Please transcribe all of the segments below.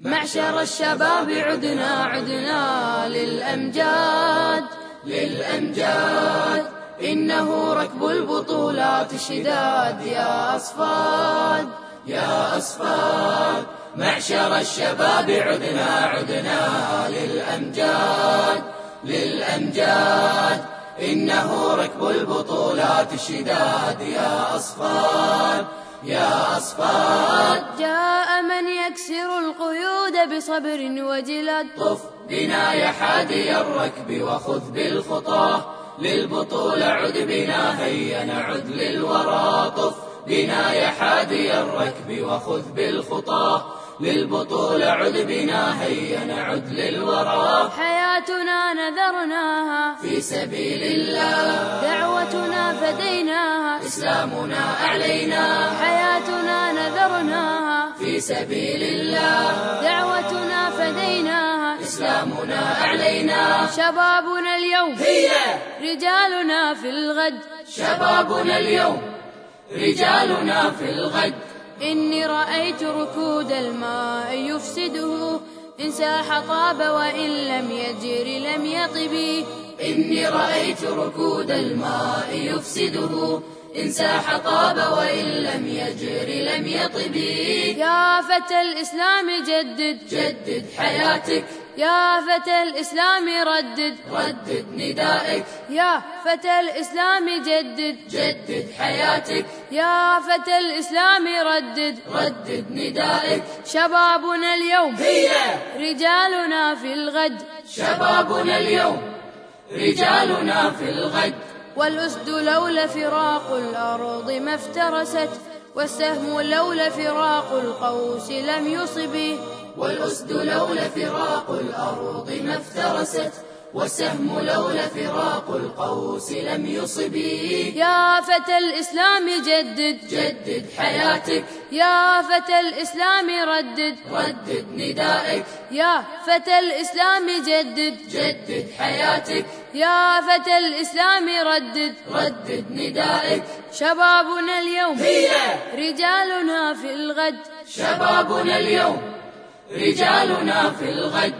معشر الشباب عدنا عدنا للأمجاد للأمجاد. إنه ركب البطولات شداد يا أصفاد يا أصفاد. معشر الشباب عدنا عدنا للأمجاد للأمجاد. إنه ركب البطولات شداد يا أصفاد يا أصفاد. جاء من يكسر القيود بصبر وجلد طف بنا يا حادي الركب وخذ بالخطى. للبطولة عد بنا هيا نعد للورى. طف بنا يا حادي الركب وخذ بالخطى. للبطولة عد بنا هيا نعد للورى. حياتنا نذرناها. في سبيل الله. دعوتنا فديناها. إسلامنا أعلينا حياتنا نذرناها. في سبيل الله. دعوتنا فديناها. إسلامنا أعلينا شبابنا اليوم. هي رجالنا في الغد. شبابنا اليوم. رجالنا في الغد. إني رأيت ركود الماء يفسده. إن ساح طاب وإن لم يجر لم يطب. إني رأيت ركود الماء يفسده. إن ساح طاب وإن لم يجر لم يطب. يا فتى الإسلام جدد. جدد حياتك. يا فتى الإسلام ردد. ردد ندائك. يا فتى الإسلام جدد. جدد حياتك. يا فتى الإسلام ردد. ردد ندائك. شبابنا اليوم. هي. رجالنا في الغد. شبابنا اليوم. رجالنا في الغد. والأسد لولا فراق الأرض ما افترست. والسهم لولا فراق القوس لم يصب والأسد لولا فراق الأرض ما افترست والسهم لولا فراق القوس لم يصب. يا فتى الإسلام جدد جدد حياتك. يا فتى الإسلام ردد ردد ندائك. يا فتى الإسلام جدد جدد حياتك. يا فتى الإسلام ردد ردد ندائك. شبابنا اليوم هي! رجالنا في الغد. شبابنا اليوم رجالنا في الغد.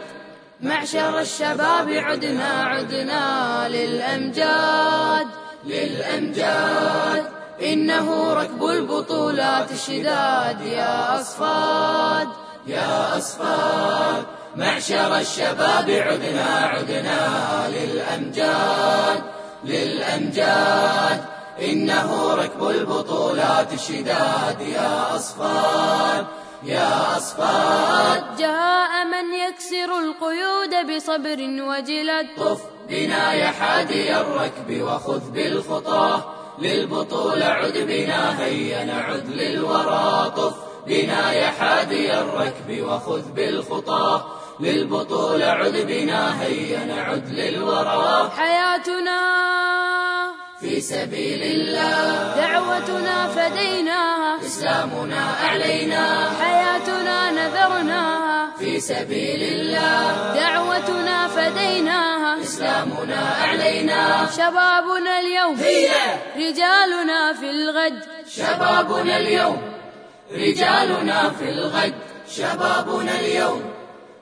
معشر الشباب عدنا عدنا للأمجاد للأمجاد. إنه ركب البطولات شداد يا أصفاد يا أصفاد. معشر الشباب عدنا عدنا للأمجاد للأمجاد. إنه ركب البطولات شداد يا أصفاد يا أصفاد. جاء من يكسر القيود بصبر وجلد. طف بنا يا حادي الركب وخذ بالخطى. للبطولة عد بنا هيا نعد للورى. طف بنا يا حادي الركب وخذ بالخطى. للبطولة عد بنا هيا نعد للورى. حياتنا في سبيل الله. دعوتنا فديناها إسلامنا أعلينا حياتنا نذرناها في سبيل الله. دعوتنا فديناها إسلامنا أعلينا شبابنا اليوم. هي. رجالنا في الغد. شبابنا اليوم. رجالنا في الغد. شبابنا اليوم.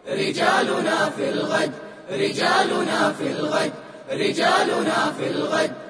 رجالنا في الغد. رجالنا في الغد. رجالنا في الغد.